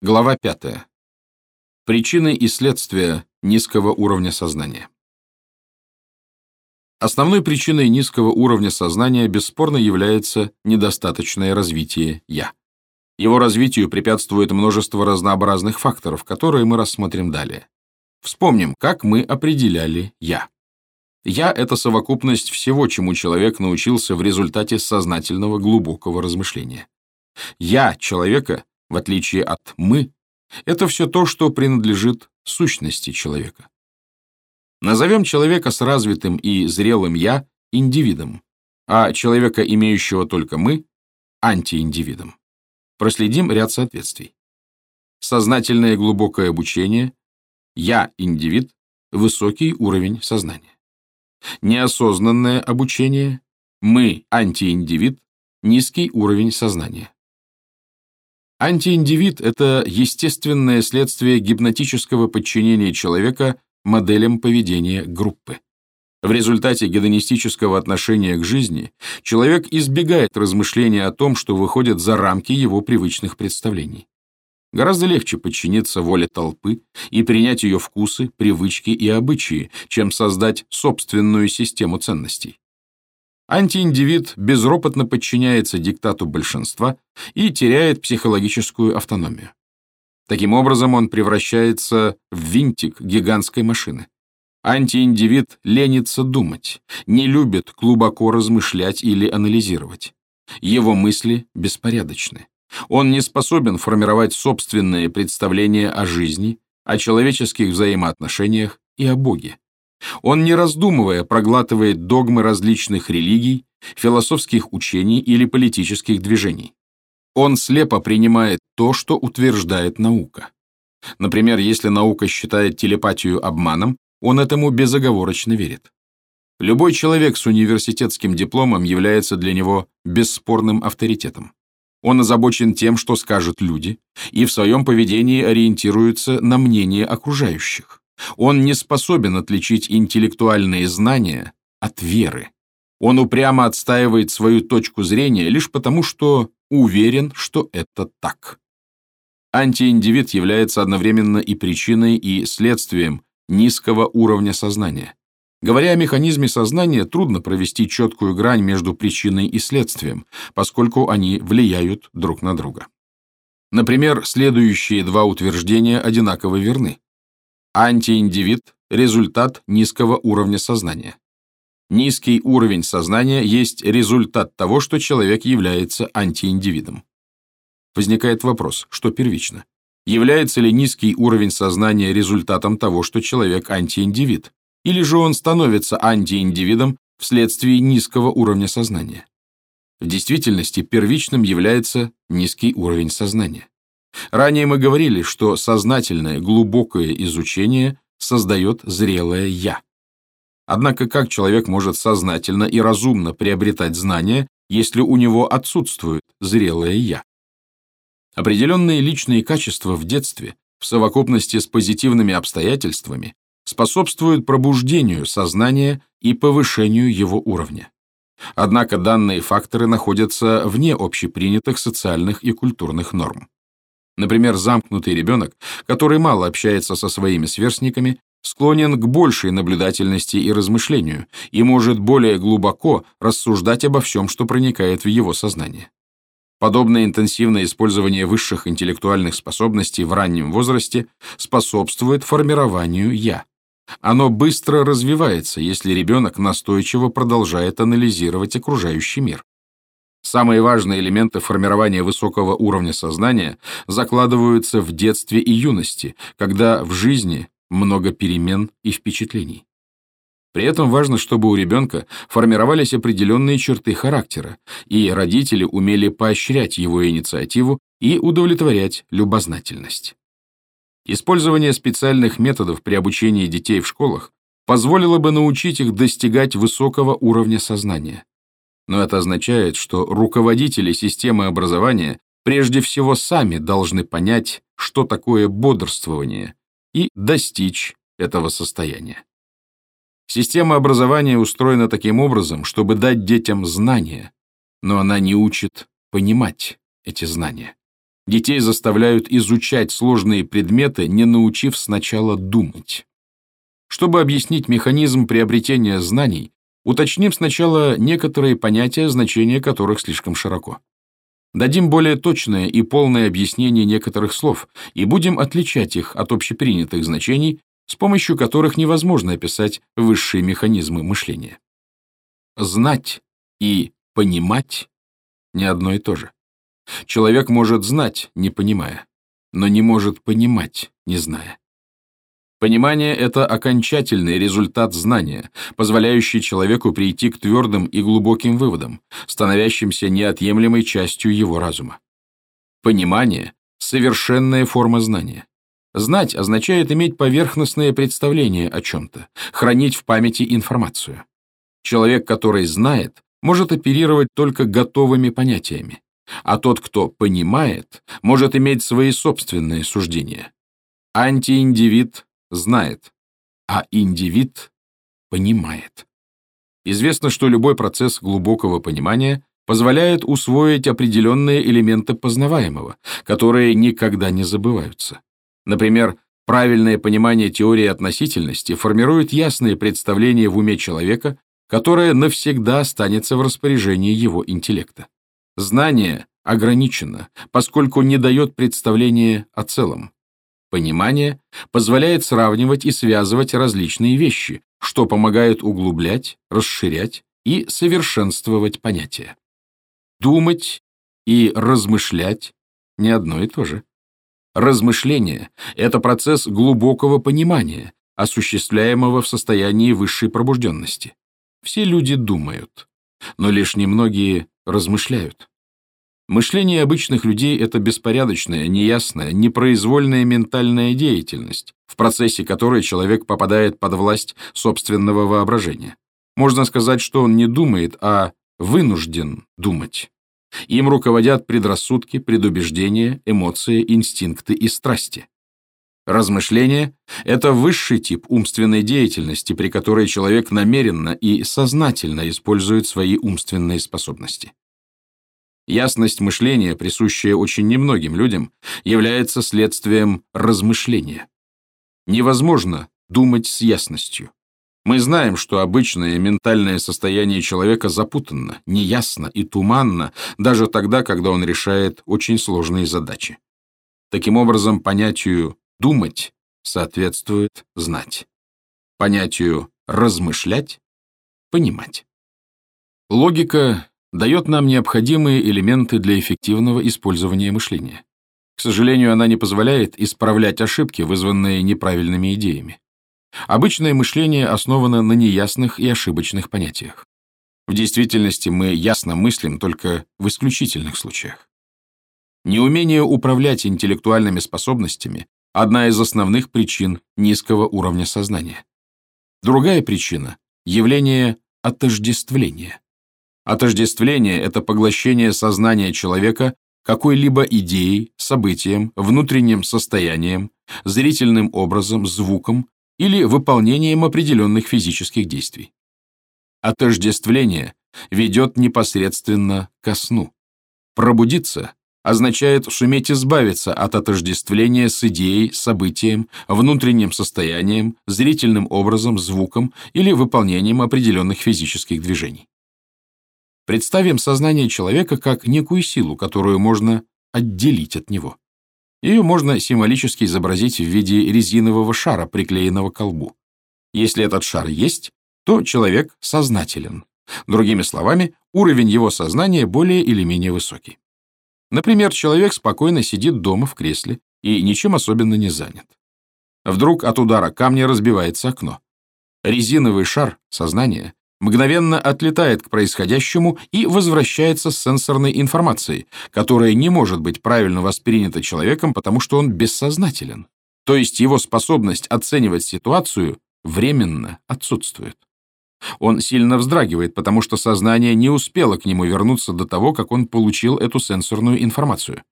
Глава 5. Причины и следствия низкого уровня сознания. Основной причиной низкого уровня сознания бесспорно является недостаточное развитие «я». Его развитию препятствует множество разнообразных факторов, которые мы рассмотрим далее. Вспомним, как мы определяли «я». «Я» — это совокупность всего, чему человек научился в результате сознательного глубокого размышления. «Я» человека в отличие от «мы», это все то, что принадлежит сущности человека. Назовем человека с развитым и зрелым «я» индивидом, а человека, имеющего только «мы», антииндивидом. Проследим ряд соответствий. Сознательное глубокое обучение, «я» индивид, высокий уровень сознания. Неосознанное обучение, «мы» антииндивид, низкий уровень сознания. Антииндивид – это естественное следствие гипнотического подчинения человека моделям поведения группы. В результате гедонистического отношения к жизни человек избегает размышления о том, что выходит за рамки его привычных представлений. Гораздо легче подчиниться воле толпы и принять ее вкусы, привычки и обычаи, чем создать собственную систему ценностей. Антииндивид безропотно подчиняется диктату большинства и теряет психологическую автономию. Таким образом, он превращается в винтик гигантской машины. Антииндивид ленится думать, не любит глубоко размышлять или анализировать. Его мысли беспорядочны. Он не способен формировать собственные представления о жизни, о человеческих взаимоотношениях и о Боге. Он, не раздумывая, проглатывает догмы различных религий, философских учений или политических движений. Он слепо принимает то, что утверждает наука. Например, если наука считает телепатию обманом, он этому безоговорочно верит. Любой человек с университетским дипломом является для него бесспорным авторитетом. Он озабочен тем, что скажут люди, и в своем поведении ориентируется на мнение окружающих. Он не способен отличить интеллектуальные знания от веры. Он упрямо отстаивает свою точку зрения лишь потому, что уверен, что это так. Антииндивид является одновременно и причиной, и следствием низкого уровня сознания. Говоря о механизме сознания, трудно провести четкую грань между причиной и следствием, поскольку они влияют друг на друга. Например, следующие два утверждения одинаково верны. Антииндивид – результат низкого уровня сознания. Низкий уровень сознания есть результат того, что человек является антииндивидом. Возникает вопрос, что первично? Является ли низкий уровень сознания результатом того, что человек антииндивид? Или же он становится антииндивидом вследствие низкого уровня сознания? В действительности первичным является низкий уровень сознания. Ранее мы говорили, что сознательное, глубокое изучение создает зрелое «я». Однако как человек может сознательно и разумно приобретать знания, если у него отсутствует зрелое «я»? Определенные личные качества в детстве, в совокупности с позитивными обстоятельствами, способствуют пробуждению сознания и повышению его уровня. Однако данные факторы находятся вне общепринятых социальных и культурных норм. Например, замкнутый ребенок, который мало общается со своими сверстниками, склонен к большей наблюдательности и размышлению и может более глубоко рассуждать обо всем, что проникает в его сознание. Подобное интенсивное использование высших интеллектуальных способностей в раннем возрасте способствует формированию «я». Оно быстро развивается, если ребенок настойчиво продолжает анализировать окружающий мир. Самые важные элементы формирования высокого уровня сознания закладываются в детстве и юности, когда в жизни много перемен и впечатлений. При этом важно, чтобы у ребенка формировались определенные черты характера, и родители умели поощрять его инициативу и удовлетворять любознательность. Использование специальных методов при обучении детей в школах позволило бы научить их достигать высокого уровня сознания но это означает, что руководители системы образования прежде всего сами должны понять, что такое бодрствование, и достичь этого состояния. Система образования устроена таким образом, чтобы дать детям знания, но она не учит понимать эти знания. Детей заставляют изучать сложные предметы, не научив сначала думать. Чтобы объяснить механизм приобретения знаний, уточним сначала некоторые понятия, значения которых слишком широко. Дадим более точное и полное объяснение некоторых слов и будем отличать их от общепринятых значений, с помощью которых невозможно описать высшие механизмы мышления. Знать и понимать не одно и то же. Человек может знать, не понимая, но не может понимать, не зная. Понимание — это окончательный результат знания, позволяющий человеку прийти к твердым и глубоким выводам, становящимся неотъемлемой частью его разума. Понимание — совершенная форма знания. Знать означает иметь поверхностное представление о чем-то, хранить в памяти информацию. Человек, который знает, может оперировать только готовыми понятиями, а тот, кто понимает, может иметь свои собственные суждения. Антииндивид знает, а индивид понимает. Известно, что любой процесс глубокого понимания позволяет усвоить определенные элементы познаваемого, которые никогда не забываются. Например, правильное понимание теории относительности формирует ясные представления в уме человека, которое навсегда останется в распоряжении его интеллекта. Знание ограничено, поскольку не дает представления о целом. Понимание позволяет сравнивать и связывать различные вещи, что помогает углублять, расширять и совершенствовать понятия. Думать и размышлять – не одно и то же. Размышление – это процесс глубокого понимания, осуществляемого в состоянии высшей пробужденности. Все люди думают, но лишь немногие размышляют. Мышление обычных людей – это беспорядочная, неясная, непроизвольная ментальная деятельность, в процессе которой человек попадает под власть собственного воображения. Можно сказать, что он не думает, а вынужден думать. Им руководят предрассудки, предубеждения, эмоции, инстинкты и страсти. Размышление – это высший тип умственной деятельности, при которой человек намеренно и сознательно использует свои умственные способности. Ясность мышления, присущая очень немногим людям, является следствием размышления. Невозможно думать с ясностью. Мы знаем, что обычное ментальное состояние человека запутанно, неясно и туманно, даже тогда, когда он решает очень сложные задачи. Таким образом, понятию «думать» соответствует «знать». Понятию «размышлять» — «понимать». Логика дает нам необходимые элементы для эффективного использования мышления. К сожалению, она не позволяет исправлять ошибки, вызванные неправильными идеями. Обычное мышление основано на неясных и ошибочных понятиях. В действительности мы ясно мыслим только в исключительных случаях. Неумение управлять интеллектуальными способностями – одна из основных причин низкого уровня сознания. Другая причина – явление отождествления. Отождествление – это поглощение сознания человека какой-либо идеей, событием, внутренним состоянием, зрительным образом, звуком или выполнением определенных физических действий. Отождествление ведет непосредственно ко сну. Пробудиться означает суметь избавиться от отождествления с идеей, событием, внутренним состоянием, зрительным образом, звуком или выполнением определенных физических движений. Представим сознание человека как некую силу, которую можно отделить от него. Ее можно символически изобразить в виде резинового шара, приклеенного к колбу. Если этот шар есть, то человек сознателен. Другими словами, уровень его сознания более или менее высокий. Например, человек спокойно сидит дома в кресле и ничем особенно не занят. Вдруг от удара камня разбивается окно. Резиновый шар, сознание, мгновенно отлетает к происходящему и возвращается с сенсорной информацией, которая не может быть правильно воспринята человеком, потому что он бессознателен. То есть его способность оценивать ситуацию временно отсутствует. Он сильно вздрагивает, потому что сознание не успело к нему вернуться до того, как он получил эту сенсорную информацию.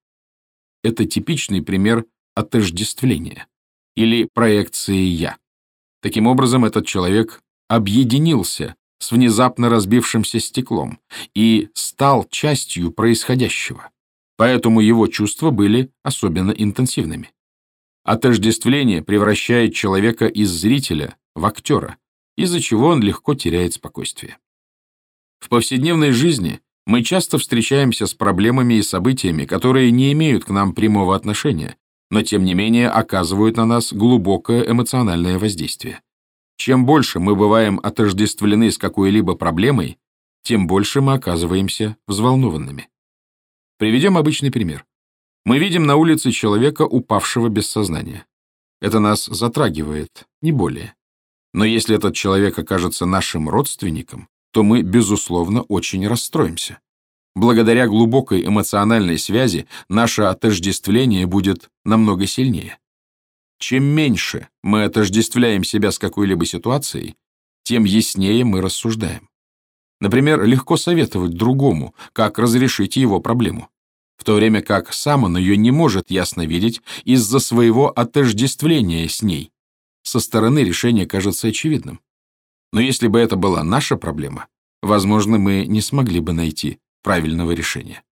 Это типичный пример отождествления или проекции «я». Таким образом, этот человек объединился с внезапно разбившимся стеклом и стал частью происходящего. поэтому его чувства были особенно интенсивными. Отождествление превращает человека из зрителя в актера, из-за чего он легко теряет спокойствие. В повседневной жизни мы часто встречаемся с проблемами и событиями, которые не имеют к нам прямого отношения, но тем не менее оказывают на нас глубокое эмоциональное воздействие. Чем больше мы бываем отождествлены с какой-либо проблемой, тем больше мы оказываемся взволнованными. Приведем обычный пример. Мы видим на улице человека, упавшего без сознания. Это нас затрагивает, не более. Но если этот человек окажется нашим родственником, то мы, безусловно, очень расстроимся. Благодаря глубокой эмоциональной связи наше отождествление будет намного сильнее. Чем меньше мы отождествляем себя с какой-либо ситуацией, тем яснее мы рассуждаем. Например, легко советовать другому, как разрешить его проблему в то время как сам он ее не может ясно видеть из-за своего отождествления с ней. Со стороны решение кажется очевидным. Но если бы это была наша проблема, возможно, мы не смогли бы найти правильного решения.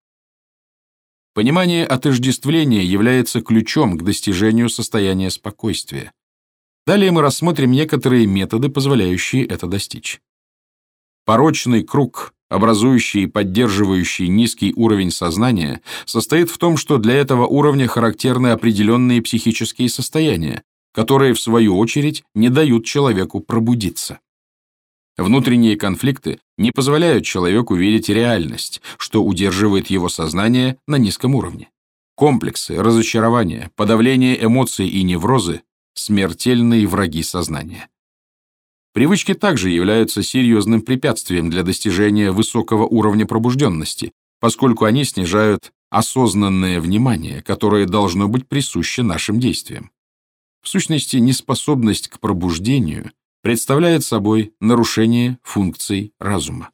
Понимание отождествления является ключом к достижению состояния спокойствия. Далее мы рассмотрим некоторые методы, позволяющие это достичь. Порочный круг образующий и поддерживающий низкий уровень сознания, состоит в том, что для этого уровня характерны определенные психические состояния, которые, в свою очередь, не дают человеку пробудиться. Внутренние конфликты не позволяют человеку видеть реальность, что удерживает его сознание на низком уровне. Комплексы, разочарования, подавление эмоций и неврозы – смертельные враги сознания. Привычки также являются серьезным препятствием для достижения высокого уровня пробужденности, поскольку они снижают осознанное внимание, которое должно быть присуще нашим действиям. В сущности, неспособность к пробуждению представляет собой нарушение функций разума.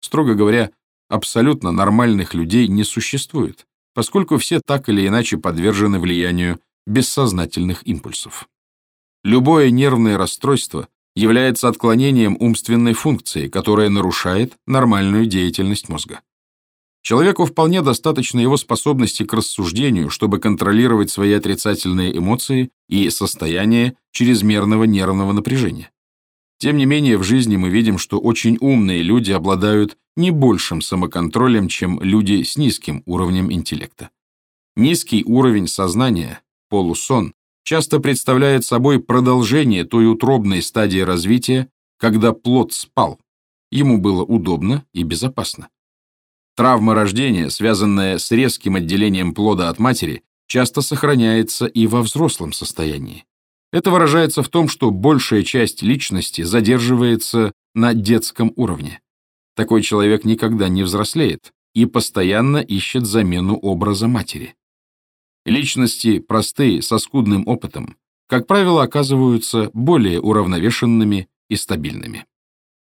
Строго говоря, абсолютно нормальных людей не существует, поскольку все так или иначе подвержены влиянию бессознательных импульсов. Любое нервное расстройство является отклонением умственной функции, которая нарушает нормальную деятельность мозга. Человеку вполне достаточно его способности к рассуждению, чтобы контролировать свои отрицательные эмоции и состояние чрезмерного нервного напряжения. Тем не менее, в жизни мы видим, что очень умные люди обладают не большим самоконтролем, чем люди с низким уровнем интеллекта. Низкий уровень сознания, полусон, часто представляет собой продолжение той утробной стадии развития, когда плод спал. Ему было удобно и безопасно. Травма рождения, связанная с резким отделением плода от матери, часто сохраняется и во взрослом состоянии. Это выражается в том, что большая часть личности задерживается на детском уровне. Такой человек никогда не взрослеет и постоянно ищет замену образа матери. Личности простые, со скудным опытом, как правило, оказываются более уравновешенными и стабильными.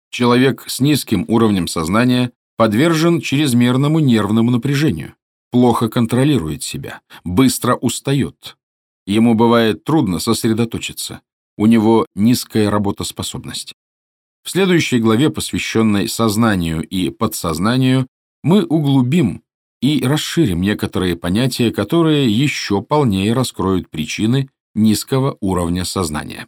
Человек с низким уровнем сознания подвержен чрезмерному нервному напряжению, плохо контролирует себя, быстро устает. Ему бывает трудно сосредоточиться, у него низкая работоспособность. В следующей главе, посвященной сознанию и подсознанию, мы углубим и расширим некоторые понятия, которые еще полнее раскроют причины низкого уровня сознания.